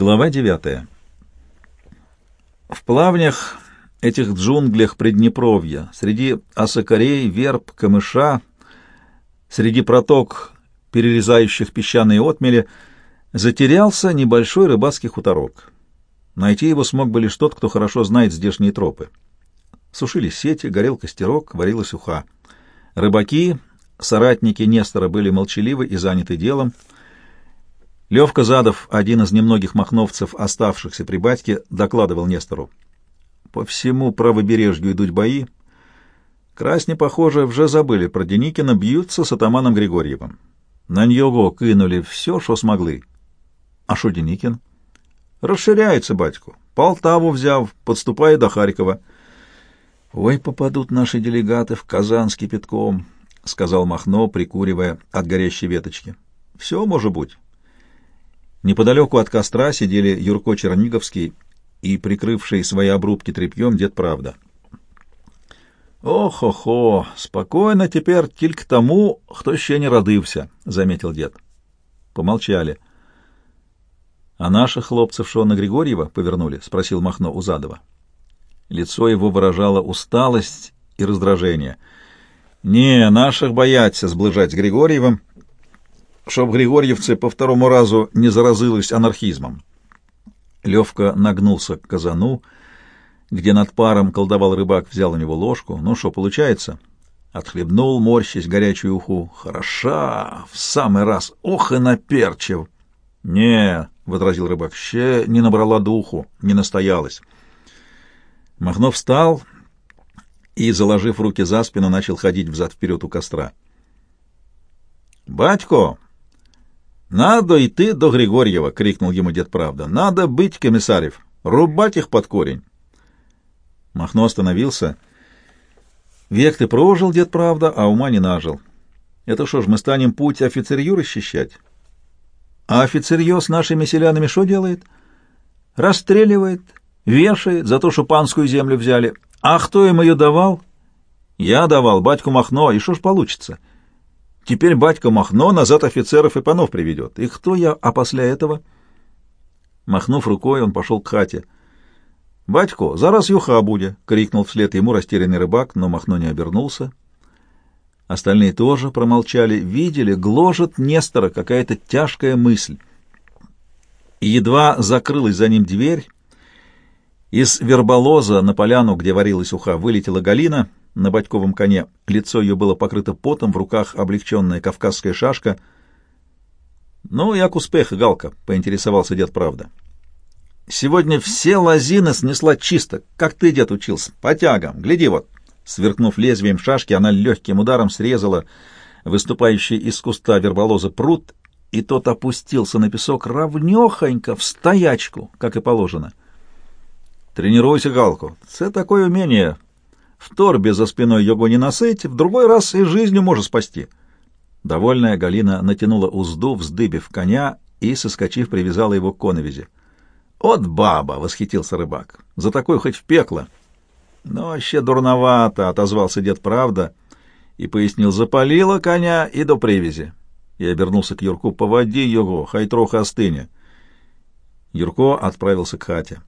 Глава 9. В плавнях, этих джунглях Приднепровья, среди осокорей, верб, камыша, среди проток, перерезающих песчаные отмели, затерялся небольшой рыбацкий хуторок. Найти его смог бы лишь тот, кто хорошо знает здешние тропы. Сушились сети, горел костерок, варилась уха. Рыбаки, соратники Нестора были молчаливы и заняты делом — Левка Задов, один из немногих махновцев, оставшихся при батьке, докладывал Нестору. По всему правобережью идут бои. Красни, похоже, вже забыли про Деникина, бьются с атаманом Григорьевым. На нього кинули все, что смогли. А что Деникин? Расширяется, батьку. Полтаву взяв, подступая до Харькова. Ой, попадут наши делегаты в Казань с кипятком, — сказал Махно, прикуривая от горящей веточки. Все может быть. Неподалеку от костра сидели Юрко Черниговский и прикрывший свои обрубки тряпьем дед Правда. «Ох-охо, спокойно теперь тільки тому, кто еще не родився», — заметил дед. Помолчали. «А наших хлопцев что, на Григорьева повернули?» — спросил Махно у. Лицо его выражало усталость и раздражение. «Не, наших боятся сближать с Григорьевым, чтоб григорьевцы по второму разу не заразились анархизмом. Левка нагнулся к казану, где над паром колдовал рыбак, взял у него ложку. Ну что, получается? Отхлебнул, морщись, горячую уху. Хороша! В самый раз! Ох и наперчив! Не, — возразил рыбак, — ще не набрала духу, не настоялась. Махнов встал и, заложив руки за спину, начал ходить взад-вперед у костра. «Батько!» «Надо идти до Григорьева!» — крикнул ему дед Правда. «Надо быть, комиссарев! Рубать их под корень!» Махно остановился. «Век ты прожил, дед Правда, а ума не нажил. Это что ж, мы станем путь офицерью расчищать?» «А офицерье с нашими селянами что делает?» «Расстреливает, вешает за то, что панскую землю взяли. А кто им ее давал?» «Я давал, батьку Махно, и что ж получится?» Теперь батька Махно назад офицеров и панов приведет. И кто я, а после этого? Махнув рукой, он пошел к хате. «Батько, зараз юха буде!» — крикнул вслед ему растерянный рыбак, но Махно не обернулся. Остальные тоже промолчали, видели, гложет Нестора какая-то тяжкая мысль. И едва закрылась за ним дверь, из верболоза на поляну, где варилась уха, вылетела Галина — на батьковом коне. Лицо ее было покрыто потом, в руках облегченная кавказская шашка. «Ну, як успех, Галка?» — поинтересовался дед Правда. «Сегодня все лозины снесла чисто, как ты, дед, учился, по тягам. Гляди вот». Сверкнув лезвием шашки, она легким ударом срезала выступающий из куста верболоза пруд, и тот опустился на песок равнехонько, в стоячку, как и положено. «Тренируйся, Галку. Это такое умение в торбе за спиной его не носить, в другой раз и жизнью может спасти. Довольная Галина натянула узду, вздыбив коня и, соскочив, привязала его к коновизе. «От баба!» — восхитился рыбак. «За такой хоть в пекло!» «Но вообще дурновато!» — отозвался дед Правда и пояснил. «Запалила коня и до привязи!» Я обернулся к Юрку. «Поводи его, хай трохи остыне!» Юрко отправился к хате.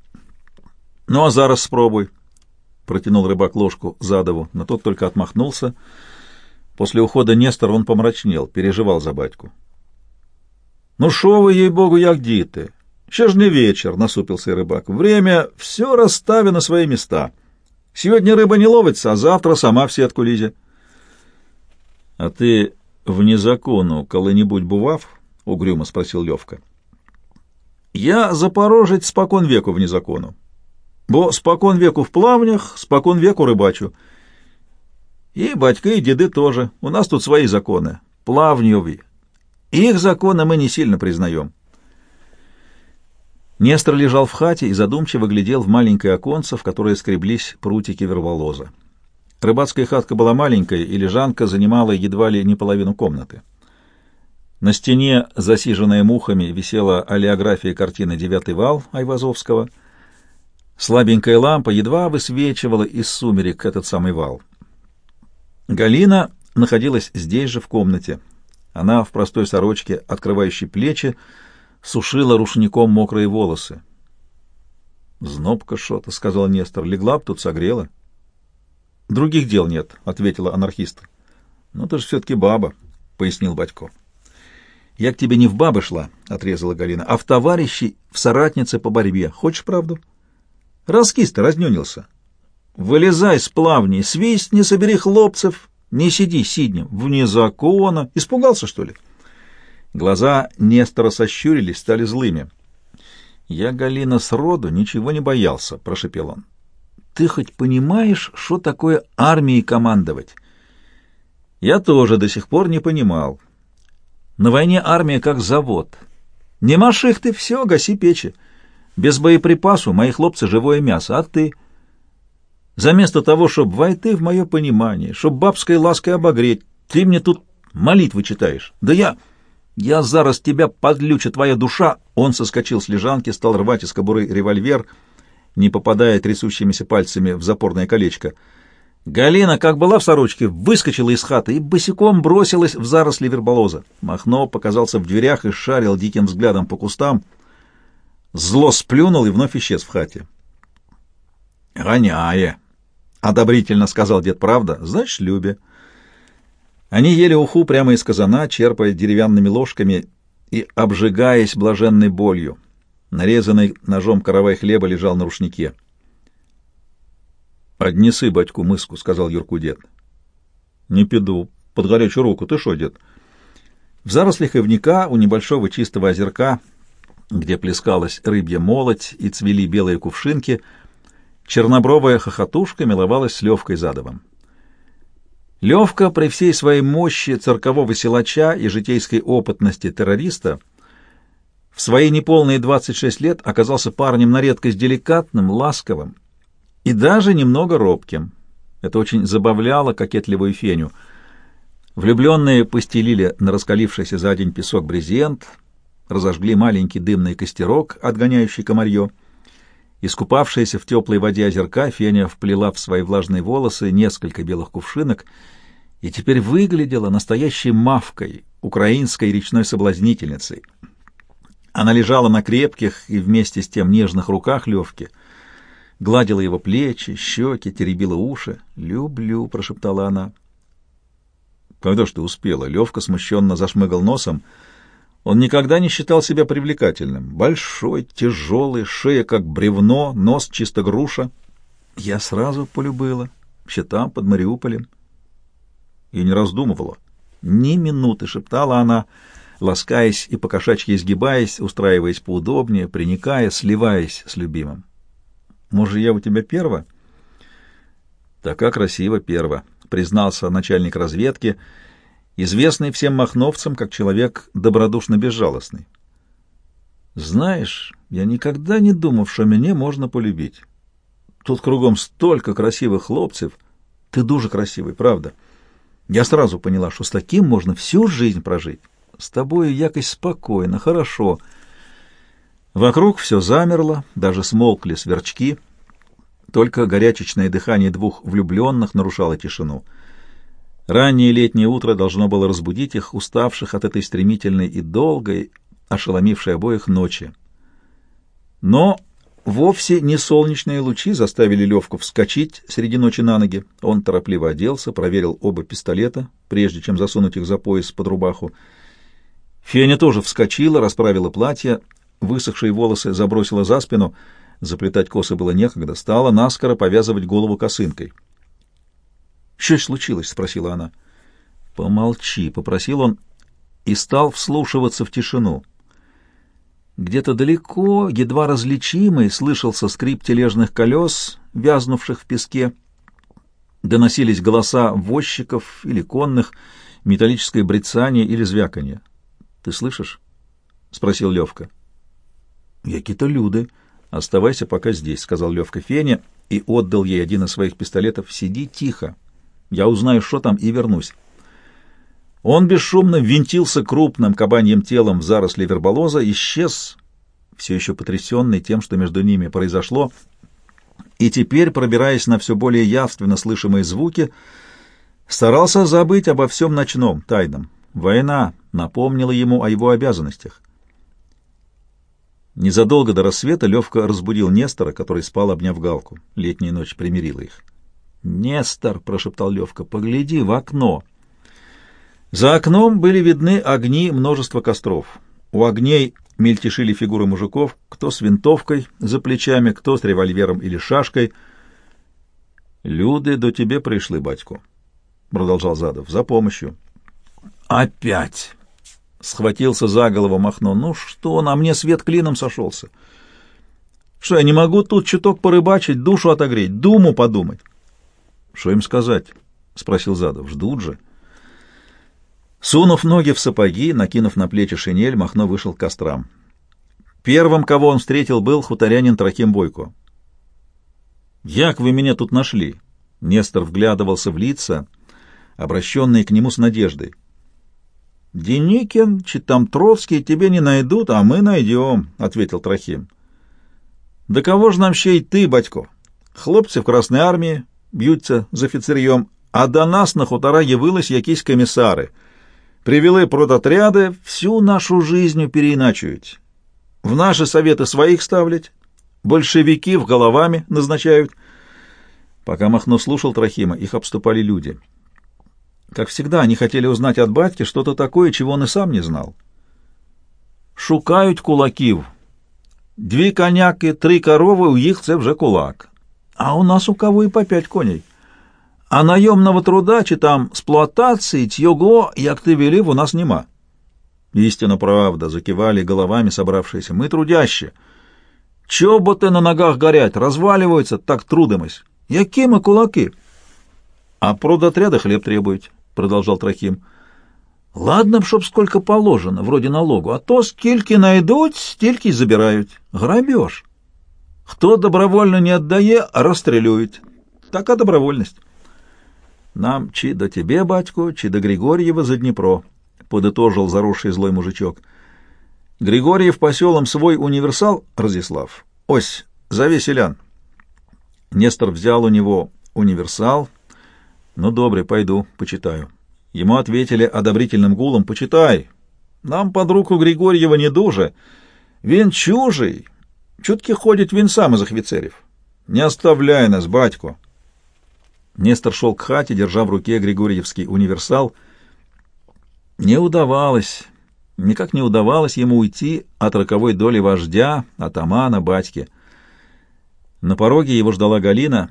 «Ну, а зараз спробуй!» Протянул рыбак ложку Задову, но тот только отмахнулся. После ухода Нестора он помрачнел, переживал за батьку. «Ну шо вы, ей-богу, як діти? Ще ж не вечер», — насупился рыбак. «Время все расстави на свои места. Сегодня рыба не ловится, а завтра сама в сетку лізе». «А ты вне закону коли-нибудь бував?» — угрюмо спросил Левка. «Я запорожец спокон веку вне закону. Бо спокон веку в плавнях, спокон веку рыбачу. И батька, и деды тоже. У нас тут свои законы. Плавневые. Их законы мы не сильно признаем. Нестор лежал в хате и задумчиво глядел в маленькое оконце, в которое скреблись прутики верволоза. Рыбацкая хатка была маленькая, и лежанка занимала едва ли не половину комнаты. На стене, засиженная мухами, висела олеография картины «Девятый вал» Айвазовского — Слабенькая лампа едва высвечивала из сумерек этот самый вал. Галина находилась здесь же, в комнате. Она в простой сорочке, открывающей плечи, сушила рушником мокрые волосы. «Знобка что-то», — сказал Нестор, — «легла б тут, согрела». «Других дел нет», — ответила анархист. «Ну, ты же все-таки баба», — пояснил Батько. «Я к тебе не в бабы шла», — отрезала Галина, — «а в товарищи, в соратнице по борьбе. Хочешь правду?» «Раскис ты разнюнился. Вылезай с плавней, свисть, не собери хлопцев, не сиди сиднем. Вне закона. Испугался, что ли?» Глаза Нестора сощурились, стали злыми. «Я, Галина, сроду ничего не боялся», — прошепел он. «Ты хоть понимаешь, что такое армией командовать?» «Я тоже до сих пор не понимал». На войне армия как завод. Не маших ты, все, гаси печи. Без боеприпасу мои хлопцы живое мясо, а ты... Заместо того, чтобы войти в мое понимание, чтоб бабской лаской обогреть, ты мне тут молитвы читаешь. Да я... Я зараз тебя подлюча, твоя душа!» Он соскочил с лежанки, стал рвать из кобуры револьвер, не попадая трясущимися пальцами в запорное колечко — Галина, как была в сорочке, выскочила из хаты и босиком бросилась в заросли верболоза. Махно показался в дверях и шарил диким взглядом по кустам. Зло сплюнул и вновь исчез в хате. «Гоняе!» — одобрительно сказал дед правда. «Значит, любе». Они ели уху прямо из казана, черпая деревянными ложками и обжигаясь блаженной болью. Нарезанный ножом каравай хлеба лежал на рушнике. «Поднеси батьку мыску», — сказал Юрку дед. «Не пиду. Под горячую руку. Ты шо, дед?» В зарослях ивника у небольшого чистого озерка, где плескалась рыбья молоть и цвели белые кувшинки, чернобровая хохотушка миловалась с Левкой Задовым. Левка при всей своей мощи циркового силача и житейской опытности террориста в свои неполные 26 лет оказался парнем на редкость деликатным, ласковым, и даже немного робким. Это очень забавляло кокетливую Феню. Влюбленные постелили на раскалившийся за день песок брезент, разожгли маленький дымный костерок, отгоняющий комарье. Искупавшаяся в теплой воде озерка, Феня вплела в свои влажные волосы несколько белых кувшинок и теперь выглядела настоящей мавкой, украинской речной соблазнительницей. Она лежала на крепких и вместе с тем нежных руках Левки — гладила его плечи, щеки, теребила уши. «Люблю», — прошептала она. «Когда ж ты успела?» Левка смущенно зашмыгал носом. Он никогда не считал себя привлекательным. Большой, тяжелый, шея как бревно, нос чисто груша. Я сразу полюбила. Еще там, под Мариуполем. И не раздумывала. Ни минуты, шептала она, ласкаясь и покошачьи изгибаясь, устраиваясь поудобнее, приникая, сливаясь с любимым. Может, я у тебя перва?» «Така красиво перва», — признался начальник разведки, известный всем махновцам как человек добродушно безжалостный. «Знаешь, я никогда не думал, что меня можно полюбить. Тут кругом столько красивых хлопцев. Ты дуже красивый, правда. Я сразу поняла, что с таким можно всю жизнь прожить. С тобою якось спокойно, хорошо». Вокруг все замерло, даже смолкли сверчки. Только горячечное дыхание двух влюбленных нарушало тишину. Раннее летнее утро должно было разбудить их, уставших от этой стремительной и долгой, ошеломившей обоих ночи. Но вовсе не солнечные лучи заставили Левку вскочить среди ночи на ноги. Он торопливо оделся, проверил оба пистолета, прежде чем засунуть их за пояс под рубаху. Феня тоже вскочила, расправила платье, высохшие волосы забросила за спину, заплетать косы было некогда, стала наскоро повязывать голову косынкой. «Что случилось?» — спросила она. «Помолчи», — попросил он и стал вслушиваться в тишину. Где-то далеко, едва различимый, слышался скрип тележных колес, вязнувших в песке. Доносились голоса возчиков или конных, металлическое брецание или звяканье. «Ты слышишь?» — спросил Левка. «Какие-то люди. Оставайся пока здесь», — сказал Левка Фене и отдал ей один из своих пистолетов. «Сиди тихо. Я узнаю, что там, и вернусь». Он бесшумно винтился крупным кабаньим телом в заросли верболоза, исчез, все еще потрясенный тем, что между ними произошло, и теперь, пробираясь на все более явственно слышимые звуки, старался забыть обо всем ночном, тайном. Война напомнила ему о его обязанностях. Незадолго до рассвета Левка разбудил Нестора, который спал, обняв галку. Летняя ночь примирила их. «Нестор!» — прошептал Левка. «Погляди в окно!» За окном были видны огни множества костров. У огней мельтешили фигуры мужиков, кто с винтовкой за плечами, кто с револьвером или шашкой. «Люди до тебе пришли, батьку», — продолжал Задов, — «за помощью». «Опять!» — схватился за голову Махно. «Ну что, на мне свет клином сошелся. Что, я не могу тут чуток порыбачить, душу отогреть, думу подумать?» «Что им сказать?» — спросил Задов. «Ждут же». Сунув ноги в сапоги, накинув на плечи шинель, Махно вышел к кострам. Первым, кого он встретил, был хуторянин Трохим Бойко. «Як вы меня тут нашли?» Нестор вглядывался в лица, обращенные к нему с надеждой. «Деникин, Читамтровский тебе не найдут, а мы найдем», — ответил Трохим. «Да кого ж нам ще й ты, батько? Хлопцы в Красной армии б'ються з офіцер'єм, а до нас на хутора явились якісь комісари. Привели продотряды, всю нашу жизнь переиначивают. В наши советы своих ставлять, большевики в головами назначают. Пока Махно слушал Трохима, их обступали люди. Как всегда, они хотели узнать от батьки что-то такое, чего он и сам не знал. Шукають кулаків. Дві коняки, три корови, у їх це вже кулак. А у нас у кого и по пять коней. А наемного труда чи там сплуатації його, як ти велів, у нас нема. Истинно правда, закивали головами собравшиеся. Мы трудящие. Чоботы на ногах горять, разваливаются, так трудимось. Які ми кулаки? А продотряда хлеб требують, продолжал Трохим. Ладно б, чтоб сколько положено, вроде налогу, а то скільки найдут, стільки й забирають. Грабеж. Хто добровольно не отдає, розстрілюють. Така добровольность. Нам чи до тебе, батько, чи до Григорьева за Днепро, подытожил заросший злой мужичок. Григорьев поселом свой универсал, Разислав. Ось, зови селян. Нестор взял у него универсал. Ну, добре, пойду, почитаю. Ему ответили одобрительным гулом, почитай. Нам под руку Григорьева не дуже. Він чужий. Чутки ходить він сам из офицеров. Не оставляй нас, батько. Нестор шел к хате, держа в руке Григорьевский универсал. Не удавалось, никак не удавалось ему уйти от роковой доли вождя, атамана, батьки. На пороге его ждала Галина.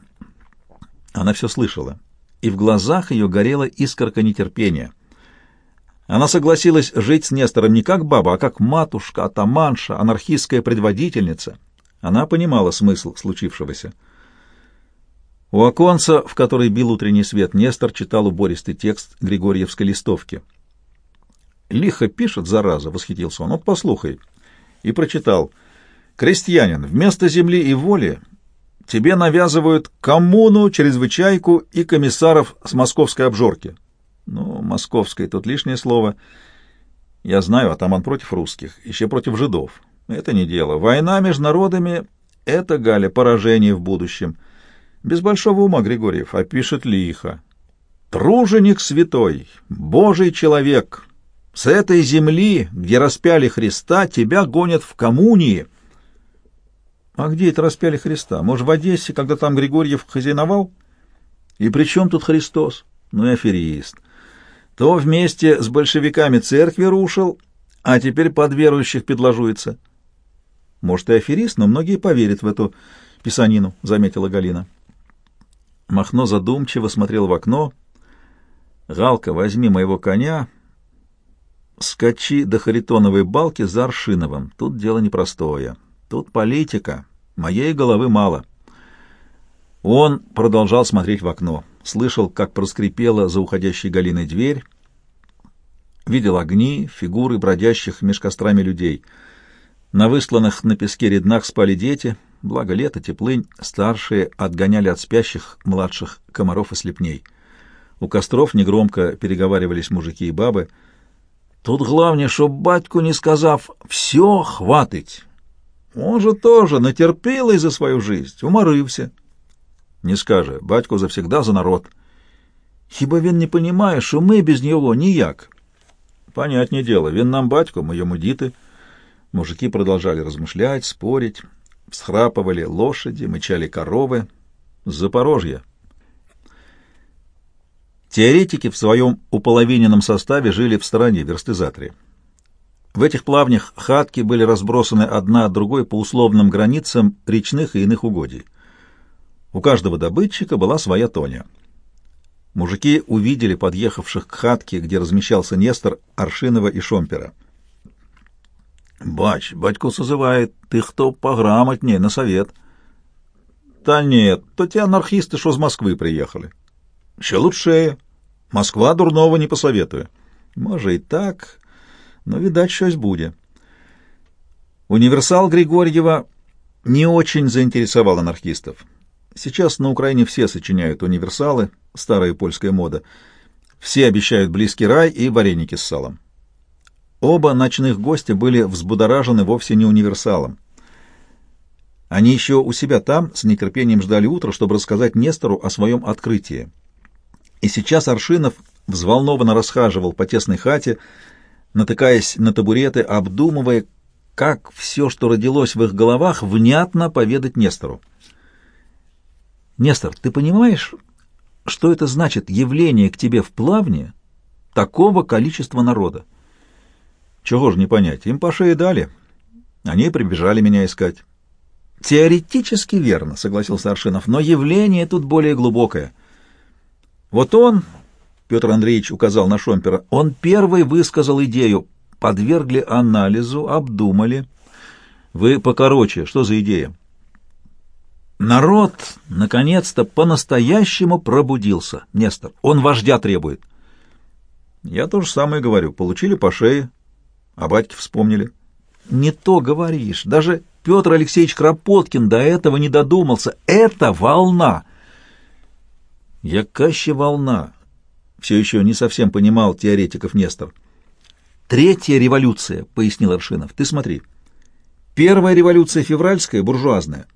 Она все слышала, и в глазах ее горела искорка нетерпения. Она согласилась жить с Нестором не как баба, а как матушка, атаманша, анархистская предводительница. Она понимала смысл случившегося. У оконца, в который бил утренний свет, Нестор читал убористый текст Григорьевской листовки. «Лихо пишет, зараза!» — восхитился он. «Вот послухай». И прочитал. «Крестьянин, вместо земли и воли тебе навязывают коммуну, чрезвычайку и комиссаров с московской обжорки». Ну, московской тут лишнее слово. Я знаю, атаман против русских, еще против жидов. Это не дело. Война между народами — это, Галя, поражение в будущем. Без большого ума, Григорьев, а пишет лихо. Труженик святой, Божий человек, с этой земли, где распяли Христа, тебя гонят в коммунии. А где это распяли Христа? Может, в Одессе, когда там Григорьев хозяиновал? И при чем тут Христос? Ну и аферист. То вместе с большевиками церкви рушил, а теперь под верующих подложуется. Может, и аферист, но многие поверят в эту писанину, — заметила Галина. Махно задумчиво смотрел в окно. «Галка, возьми моего коня, скачи до Харитоновой балки за Аршиновым. Тут дело непростое. Тут политика. Моей головы мало». Он продолжал смотреть в окно. Слышал, как проскрипела за уходящей Галиной дверь. Видел огни, фигуры бродящих меж кострами людей. На высланных на песке ряднах спали дети — Благо лето, теплынь, старшие отгоняли от спящих младших комаров и слепней. У костров негромко переговаривались мужики и бабы. Тут главное, чтоб батьку не сказав «все, хватить». Он же тоже натерпелый за свою жизнь, уморився. Не скаже, батько завсегда за народ. Хіба він не понимає, що ми без нього ніяк? Понятне дело, він нам батько, ми йому діти. Мужики продолжали размышлять, спорить, всхрапывали лошади, мычали коровы. Запорожье. Теоретики в своем уполовиненном составе жили в стороне, в Верстызатре. В этих плавнях хатки были разбросаны одна от другой по условным границам речных и иных угодий. У каждого добытчика была своя тоня. Мужики увидели подъехавших к хатке, где размещался Нестор, Аршинова и Шомпера. «Бач, батько созывает, ты кто пограмотнее, на совет». «Та нет, то те анархисты, что с Москвы приехали». «Ще лучше. Москва дурного не посоветує». «Може и так, но, видать, щось буде». Универсал Григорьева не очень заинтересовал анархистов. Сейчас на Украине все сочиняют универсалы, старая польская мода. Все обещают близкий рай и вареники с салом. Оба ночных гостя были взбудоражены вовсе не универсалом. Они еще у себя там с нетерпением ждали утра, чтобы рассказать Нестору о своем открытии. И сейчас Аршинов взволнованно расхаживал по тесной хате, натыкаясь на табуреты, обдумывая, как все, что родилось в их головах, внятно поведать Нестору. Нестор, ты понимаешь, что это значит явление к тебе в плавне такого количества народа? Чего же не понять? Им по шее дали. Они прибежали меня искать. Теоретически верно, согласился Аршинов, но явление тут более глубокое. Вот он, Петр Андреевич указал на Шомпера, он первый высказал идею, подвергли анализу, обдумали. Вы покороче, что за идея? Народ, наконец-то, по-настоящему пробудился, Нестор. Он вождя требует. Я то же самое говорю. Получили по шее, а батьки вспомнили. Не то говоришь. Даже Петр Алексеевич Кропоткин до этого не додумался. Это волна. Якаща волна. Все еще не совсем понимал теоретиков Нестор. Третья революция, пояснил Аршинов. Ты смотри. Первая революция февральская, буржуазная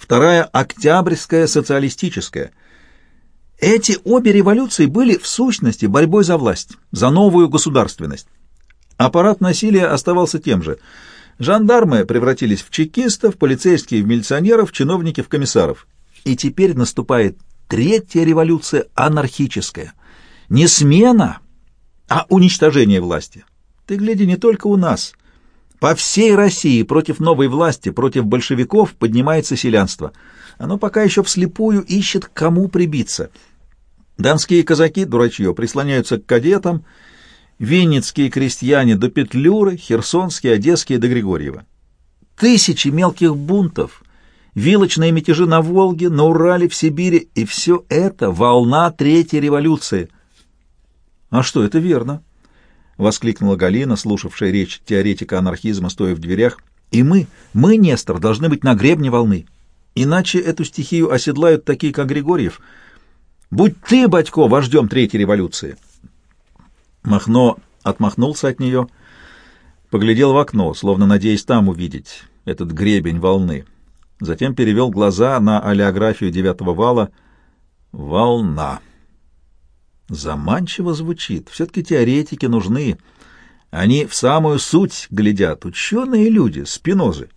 вторая — октябрьская социалистическая. Эти обе революции были в сущности борьбой за власть, за новую государственность. Аппарат насилия оставался тем же. Жандармы превратились в чекистов, полицейские в милиционеров, чиновники в комиссаров. И теперь наступает третья революция анархическая. Не смена, а уничтожение власти. Ты гляди не только у нас — по всей России против новой власти, против большевиков поднимается селянство. Оно пока еще вслепую ищет, кому прибиться. Донские казаки, дурачье, прислоняются к кадетам, винницкие крестьяне до Петлюры, херсонские, одесские до Григорьева. Тысячи мелких бунтов, вилочные мятежи на Волге, на Урале, в Сибири, и все это волна Третьей революции. А что, это верно воскликнула Галина, слушавшая речь теоретика анархизма, стоя в дверях. «И мы, мы, Нестор, должны быть на гребне волны. Иначе эту стихию оседлают такие, как Григорьев. Будь ты, батько, вождем Третьей революции!» Махно отмахнулся от нее, поглядел в окно, словно надеясь там увидеть этот гребень волны. Затем перевел глаза на олеографию девятого вала. «Волна!» Заманчиво звучит. Все-таки теоретики нужны. Они в самую суть глядят. Ученые люди, спинозы.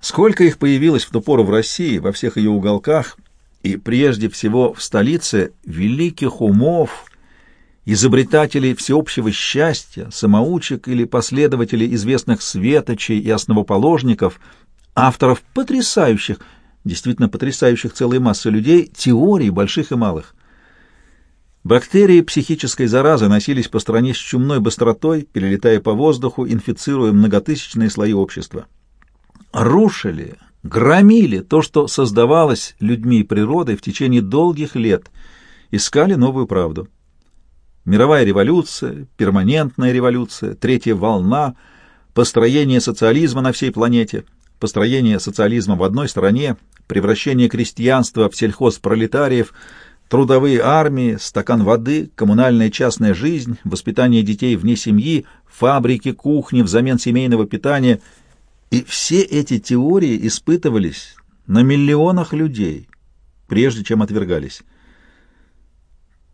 Сколько их появилось в ту пору в России, во всех ее уголках, и прежде всего в столице великих умов, изобретателей всеобщего счастья, самоучек или последователей известных светочей и основоположников, авторов потрясающих, действительно потрясающих целой массы людей, теорий больших и малых. Бактерии психической заразы носились по стране с чумной быстротой, перелетая по воздуху, инфицируя многотысячные слои общества. Рушили, громили то, что создавалось людьми и природой в течение долгих лет, искали новую правду. Мировая революция, перманентная революция, третья волна, построение социализма на всей планете, построение социализма в одной стране, превращение крестьянства в сельхозпролетариев – Трудовые армии, стакан воды, коммунальная частная жизнь, воспитание детей вне семьи, фабрики, кухни взамен семейного питания. И все эти теории испытывались на миллионах людей, прежде чем отвергались.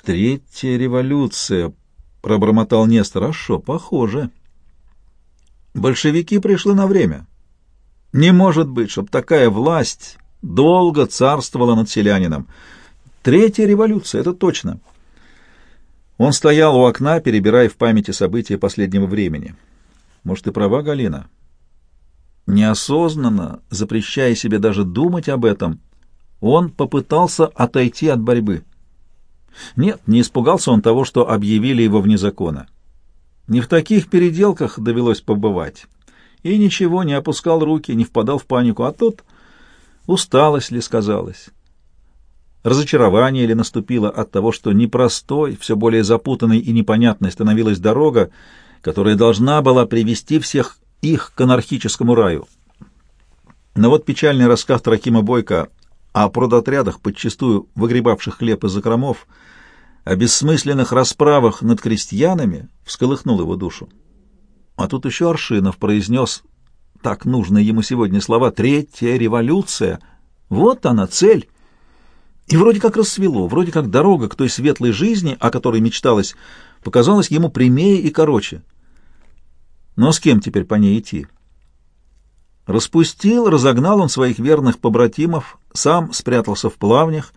«Третья революция», — пробормотал Нестор. «А шо, похоже». Большевики пришли на время. Не может быть, чтобы такая власть долго царствовала над селянином. Третья революция, это точно. Он стоял у окна, перебирая в памяти события последнего времени. Может, ты права, Галина? Неосознанно, запрещая себе даже думать об этом, он попытался отойти от борьбы. Нет, не испугался он того, что объявили его вне закона. Не в таких переделках довелось побывать. И ничего, не опускал руки, не впадал в панику. А тут усталость ли сказалось? Разочарование ли наступило от того, что непростой, все более запутанной и непонятной становилась дорога, которая должна была привести всех их к анархическому раю? Но вот печальный рассказ Тракима Бойко о продотрядах, подчастую выгребавших хлеб из закромов, о бессмысленных расправах над крестьянами всколыхнул его душу. А тут еще Аршинов произнес так нужные ему сегодня слова «Третья революция». Вот она, цель. И вроде как рассвело, вроде как дорога к той светлой жизни, о которой мечталось, показалась ему прямее и короче. Но с кем теперь по ней идти? Распустил, разогнал он своих верных побратимов, сам спрятался в плавнях,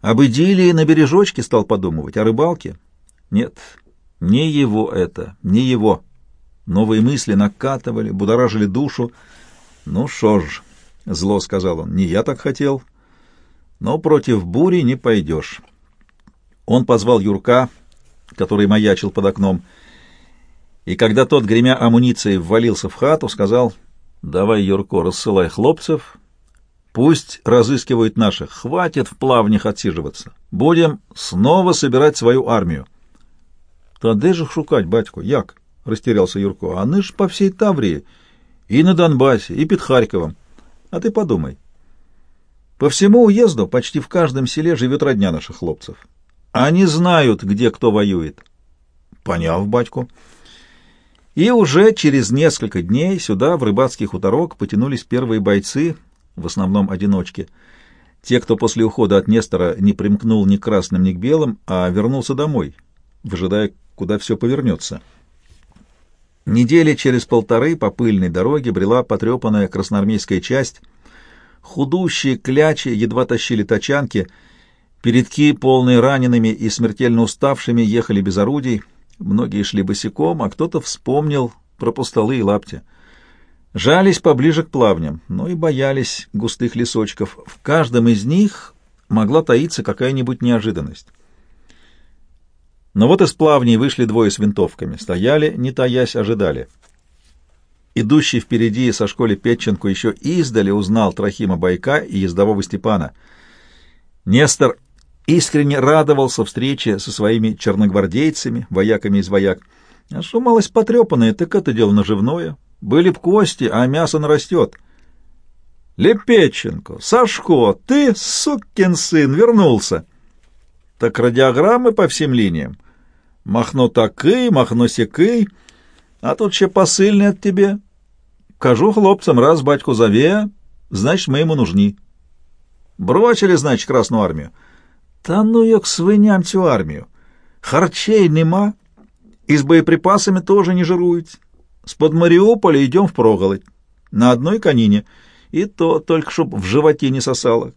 об идиллии на бережочке стал подумывать, о рыбалке. Нет, не его это, не его. Новые мысли накатывали, будоражили душу. «Ну шо ж», — зло сказал он, — «не я так хотел, но против бури не пойдешь». Он позвал Юрка, который маячил под окном, и когда тот, гремя амуницией, ввалился в хату, сказал, «Давай, Юрко, рассылай хлопцев, Пусть разыскивают наших. Хватит в плавнях отсиживаться. Будем снова собирать свою армию. — Та де ж шукать, батько? Як? — растерялся Юрко. — Они ж по всей Таврии. И на Донбассе, и под Харьковом. А ты подумай. По всему уезду почти в каждом селе живет родня наших хлопцев. Они знают, где кто воюет. — Поняв, батько. И уже через несколько дней сюда, в рыбацкий хуторок, потянулись первые бойцы — в основном одиночки. Те, кто после ухода от Нестора не примкнул ни к красным, ни к белым, а вернулся домой, выжидая, куда все повернется. Недели через полторы по пыльной дороге брела потрепанная красноармейская часть. Худущие клячи едва тащили тачанки, передки, полные ранеными и смертельно уставшими, ехали без орудий, многие шли босиком, а кто-то вспомнил про пустолы и лапти. Жались поближе к плавням, но и боялись густых лесочков. В каждом из них могла таиться какая-нибудь неожиданность. Но вот из плавней вышли двое с винтовками, стояли, не таясь, ожидали. Идущий впереди со школе Петченко еще издали узнал Трохима Байка и ездового Степана. Нестор искренне радовался встрече со своими черногвардейцами, вояками из вояк. А что малость потрепанное, так это дело наживное, были б кости, а мясо нарастет. Лепеченко, Сашко, ты, сукин сын, вернулся. Так радиограммы по всем линиям. Махно такий, махно сякий, а тут ще посильний от тебе. Кажу хлопцам, раз батько зове, значит, мы ему нужны. Бросили, значит, Красну армію. Та ну як свиням цю армію. Харчей нема, і з боєприпасами теж не жирують. С-под Мариуполя идем в проголодь. На одной конине. И то только чтоб в животе не сосало.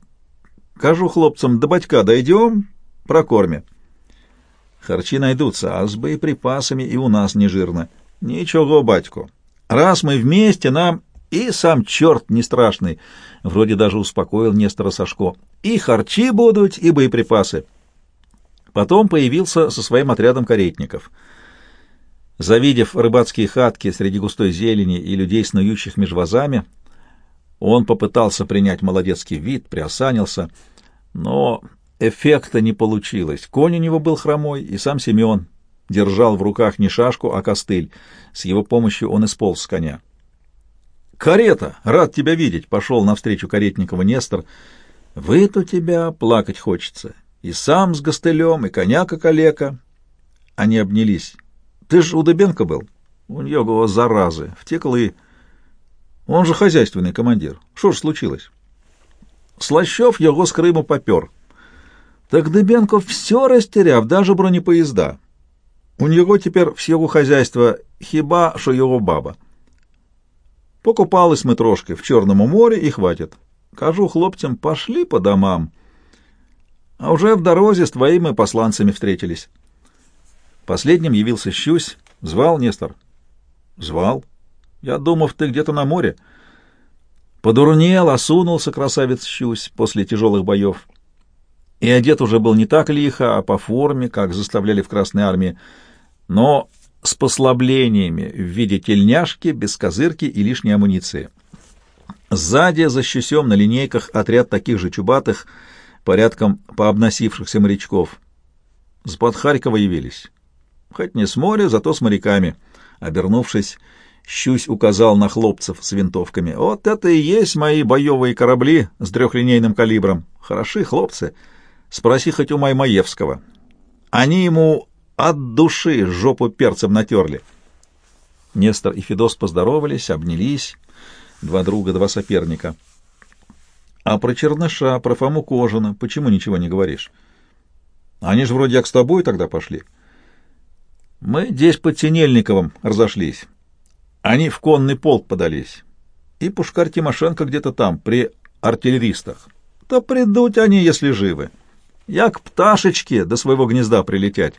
Кажу хлопцам, до батька дойдем, прокормя. Харчи найдутся, а с боеприпасами и у нас не жирно. Ничего, батько. Раз мы вместе, нам и сам черт не страшный. Вроде даже успокоил Нестора Сашко. И харчи будут, и боеприпасы. Потом появился со своим отрядом каретников — Завидев рыбацкие хатки среди густой зелени и людей, снующих меж вазами, он попытался принять молодецкий вид, приосанился, но эффекта не получилось. Конь у него был хромой, и сам Семен держал в руках не шашку, а костыль. С его помощью он исполз с коня. «Карета! Рад тебя видеть!» — пошел навстречу Каретникова Нестор. «Вы-то тебя плакать хочется. И сам с гостылем, и коня как олека». Они обнялись. Ты ж у Дыбенко был? У него заразы, втеклы. Он же хозяйственный командир. Что ж случилось? Слащев его с Крыму попер. Так Дыбенко все растеряв, даже бронепоезда. У него теперь всего хозяйства хиба, что его баба. Покупались мы трошки в Черном море и хватит. Кажу хлопцам, пошли по домам. А уже в дороге с твоими посланцами встретились. Последним явился Щусь. Звал Нестор? Звал. Я думав, ты где-то на море. Подурнел, осунулся красавец Щусь после тяжелых боев. И одет уже был не так лихо, а по форме, как заставляли в Красной армии, но с послаблениями в виде тельняшки, без козырки и лишней амуниции. Сзади за щусем на линейках отряд таких же чубатых, порядком пообносившихся морячков. С-под Харькова явились. Хоть не с моря, зато с моряками. Обернувшись, Щусь указал на хлопцев с винтовками. «Вот это и есть мои боевые корабли с трехлинейным калибром. Хороши хлопцы. Спроси хоть у Маймаевского. Они ему от души жопу перцем натерли». Нестор и Федос поздоровались, обнялись. Два друга, два соперника. «А про Черныша, про Фому Кожина почему ничего не говоришь? Они же вроде как с тобой тогда пошли». «Мы здесь под Тенельниковым разошлись». Они в конный полк подались. И Пушкарь Тимошенко где-то там, при артиллеристах. Да придут они, если живы. Я к пташечке до своего гнезда прилетять.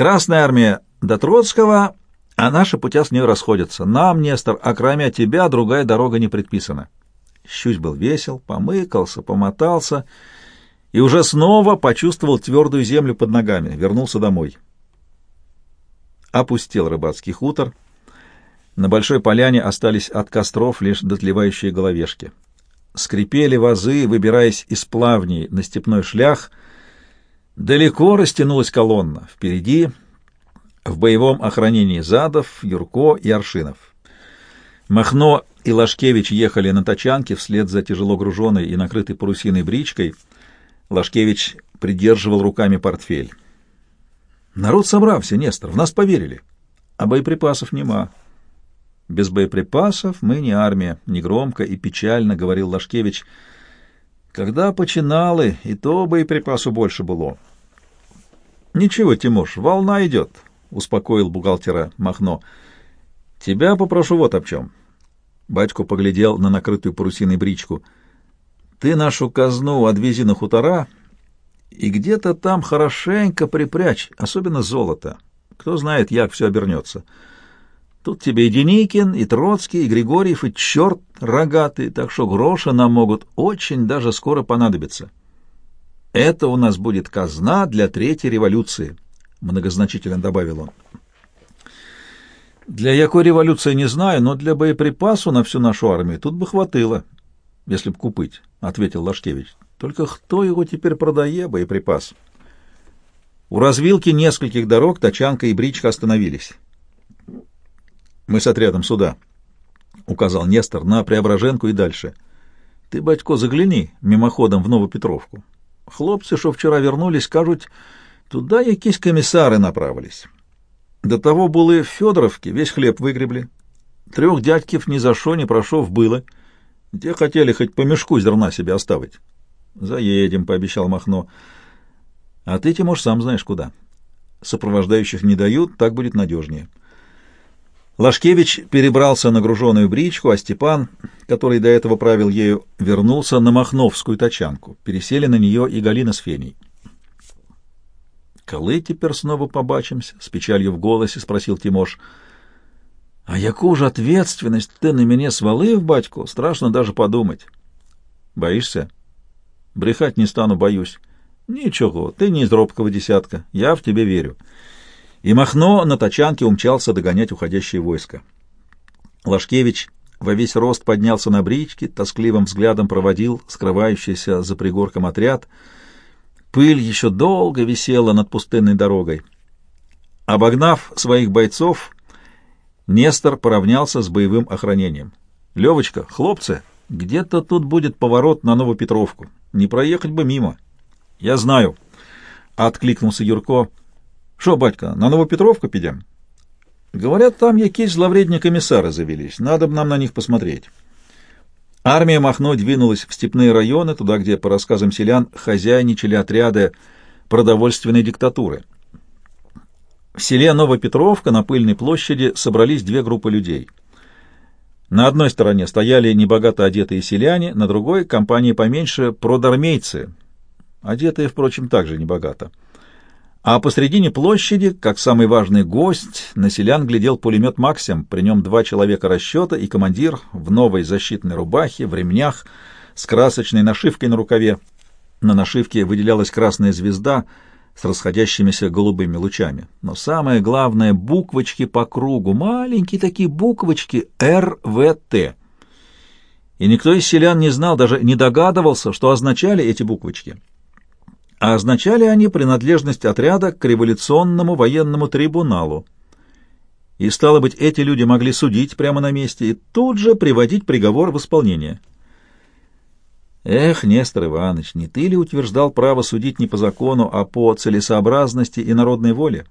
Красная армия до Троцкого, а наши путя с ней расходятся. Нам, Нестор, а кроме тебя другая дорога не предписана. Щусь был весел, помыкался, помотался и уже снова почувствовал твердую землю под ногами, вернулся домой. Опустил рыбацкий хутор — на большой поляне остались от костров лишь дотлевающие головешки. Скрипели вазы, выбираясь из плавней на степной шлях. Далеко растянулась колонна. Впереди, в боевом охранении Задов, Юрко и Аршинов. Махно и Лашкевич ехали на тачанке вслед за тяжело груженной и накрытой парусиной бричкой. Лашкевич придерживал руками портфель. «Народ собрался, Нестор, в нас поверили, а боеприпасов нема. Без боеприпасов мы не армия, негромко и печально говорил Лашкевич. Когда починали, и то боеприпасу больше было. Ничего, Тимош, волна идет, успокоил бухгалтера Махно. Тебя попрошу вот о чем. Батько поглядел на накрытую парусиной бричку. Ты нашу казну отвези на хутора и где-то там хорошенько припрячь, особенно золото. Кто знает, як все обернется. Тут тебе и Деникин, и Троцкий, и Григорьев, и черт рогатый, так что гроши нам могут очень даже скоро понадобиться. Это у нас будет казна для третьей революции, многозначительно добавил он. Для якой революции не знаю, но для боеприпасу на всю нашу армию тут бы хватило, если б купить, ответил Лашкевич. Только кто его теперь продае, боеприпас? У развилки нескольких дорог тачанка и бричка остановились. Мы с отрядом сюда, — указал Нестор на Преображенку и дальше. Ты, батько, загляни мимоходом в Новопетровку. Хлопцы, что вчера вернулись, кажуть, туда якісь комиссары направились. До того були в Федоровке, весь хлеб выгребли. Трех дядьків ни за что не прошов было. Те хотели хоть по мешку зерна себе оставить. Заедем, — пообещал Махно. А ты, Тимош, сам знаешь куда. Сопровождающих не дают, так будет надежнее. — Лашкевич перебрался на груженую бричку, а Степан, который до этого правил ею, вернулся на Махновскую тачанку. Пересели на нее и Галина с Феней. «Коли теперь снова побачимся?» — с печалью в голосе спросил Тимош. «А яку же ответственность ты на меня свалив, батько? Страшно даже подумать». «Боишься?» «Брехать не стану, боюсь». «Ничего, ты не из робкого десятка. Я в тебе верю» и Махно на тачанке умчался догонять уходящее войско. Лашкевич во весь рост поднялся на бричке, тоскливым взглядом проводил скрывающийся за пригорком отряд. Пыль еще долго висела над пустынной дорогой. Обогнав своих бойцов, Нестор поравнялся с боевым охранением. «Левочка, хлопцы, где-то тут будет поворот на Новопетровку. Не проехать бы мимо». «Я знаю», — откликнулся Юрко. Что, батька, на Новопетровку підем? Говорят, там якісь зловредні комиссары завелись. Надо бы нам на них посмотреть. Армия Махно двинулась в степные районы, туда, где, по рассказам селян, хозяйничали отряды продовольственной диктатуры. В селе Новопетровка на Пыльной площади собрались две группы людей. На одной стороне стояли небогато одетые селяне, на другой — компании поменьше продармейцы, одетые, впрочем, также небогато. А посредине площади, как самый важный гость, на селян глядел пулемет «Максим», при нем два человека расчета и командир в новой защитной рубахе, в ремнях, с красочной нашивкой на рукаве. На нашивке выделялась красная звезда с расходящимися голубыми лучами. Но самое главное — буквочки по кругу, маленькие такие буквочки «РВТ». И никто из селян не знал, даже не догадывался, что означали эти буквочки а означали они принадлежность отряда к революционному военному трибуналу. И, стало быть, эти люди могли судить прямо на месте и тут же приводить приговор в исполнение. Эх, Нестор Иванович, не ты ли утверждал право судить не по закону, а по целесообразности и народной воле?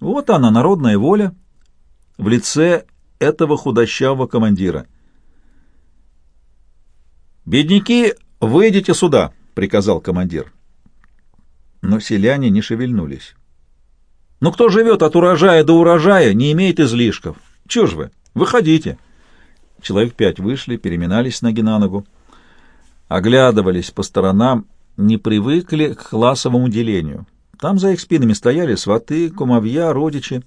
Вот она, народная воля, в лице этого худощавого командира. «Бедняки, выйдите сюда!» — приказал командир но селяне не шевельнулись. «Ну кто живет от урожая до урожая, не имеет излишков? Чего ж вы? Выходите!» Человек пять вышли, переминались с ноги на ногу, оглядывались по сторонам, не привыкли к классовому делению. Там за их спинами стояли сваты, кумовья, родичи.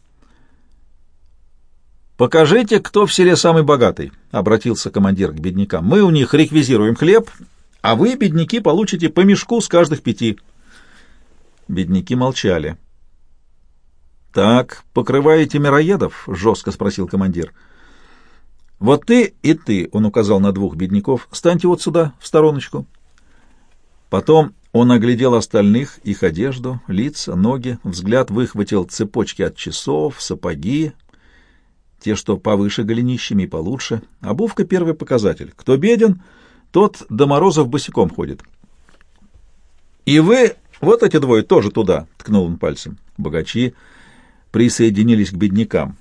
«Покажите, кто в селе самый богатый», — обратился командир к беднякам. «Мы у них реквизируем хлеб, а вы, бедняки, получите по мешку с каждых пяти». Бедняки молчали. «Так, покрываете мироедов?» — жестко спросил командир. «Вот ты и ты», — он указал на двух бедняков, — «станьте вот сюда, в стороночку». Потом он оглядел остальных, их одежду, лица, ноги, взгляд выхватил цепочки от часов, сапоги, те, что повыше голенищами и получше. Обувка — первый показатель. Кто беден, тот до морозов босиком ходит. «И вы «Вот эти двое тоже туда», — ткнул он пальцем. Богачи присоединились к беднякам.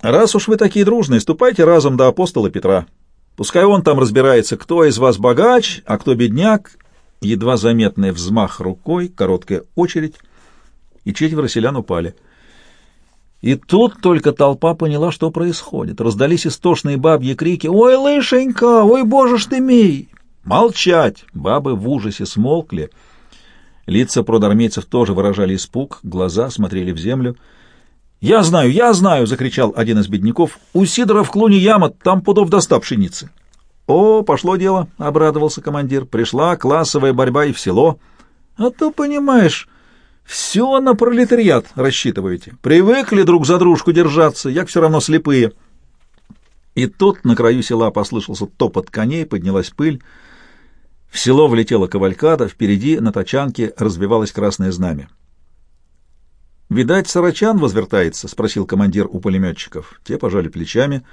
«Раз уж вы такие дружные, ступайте разом до апостола Петра. Пускай он там разбирается, кто из вас богач, а кто бедняк». Едва заметный взмах рукой, короткая очередь, и четверо селян упали. И тут только толпа поняла, что происходит. Раздались истошные бабьи крики «Ой, лышенька! Ой, боже ж ты мей!» «Молчать!» Бабы в ужасе смолкли — Лица продармейцев тоже выражали испуг, глаза смотрели в землю. «Я знаю, я знаю!» — закричал один из бедняков. «У Сидора в клуне яма, там пудов до пшеницы». «О, пошло дело!» — обрадовался командир. «Пришла классовая борьба и в село». «А то, понимаешь, все на пролетариат рассчитываете. Привыкли друг за дружку держаться, як все равно слепые». И тут на краю села послышался топот коней, поднялась пыль. В село влетела кавалькада, впереди на тачанке разбивалось красное знамя. «Видать, Сарачан возвертается?» — спросил командир у пулеметчиков. Те пожали плечами.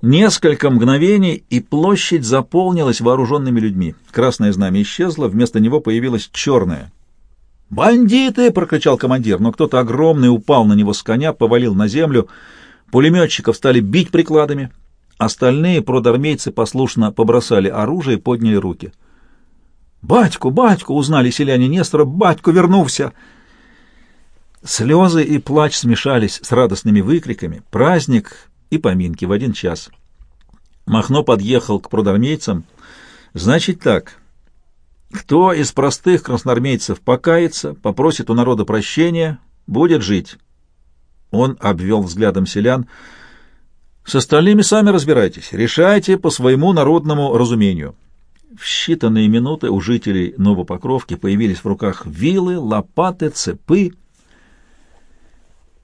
Несколько мгновений, и площадь заполнилась вооруженными людьми. Красное знамя исчезло, вместо него появилось черное. «Бандиты!» — прокричал командир, но кто-то огромный упал на него с коня, повалил на землю. Пулеметчиков стали бить прикладами. Остальные продармейцы послушно побросали оружие и подняли руки. «Батьку, батьку!» — узнали селяне Нестора. «Батьку вернулся!» Слезы и плач смешались с радостными выкриками. Праздник и поминки в один час. Махно подъехал к продармейцам. «Значит так, кто из простых красноармейцев покается, попросит у народа прощения, будет жить». Он обвел взглядом селян — с остальными сами разбирайтесь, решайте по своему народному разумению. В считанные минуты у жителей Новопокровки появились в руках вилы, лопаты, цепы.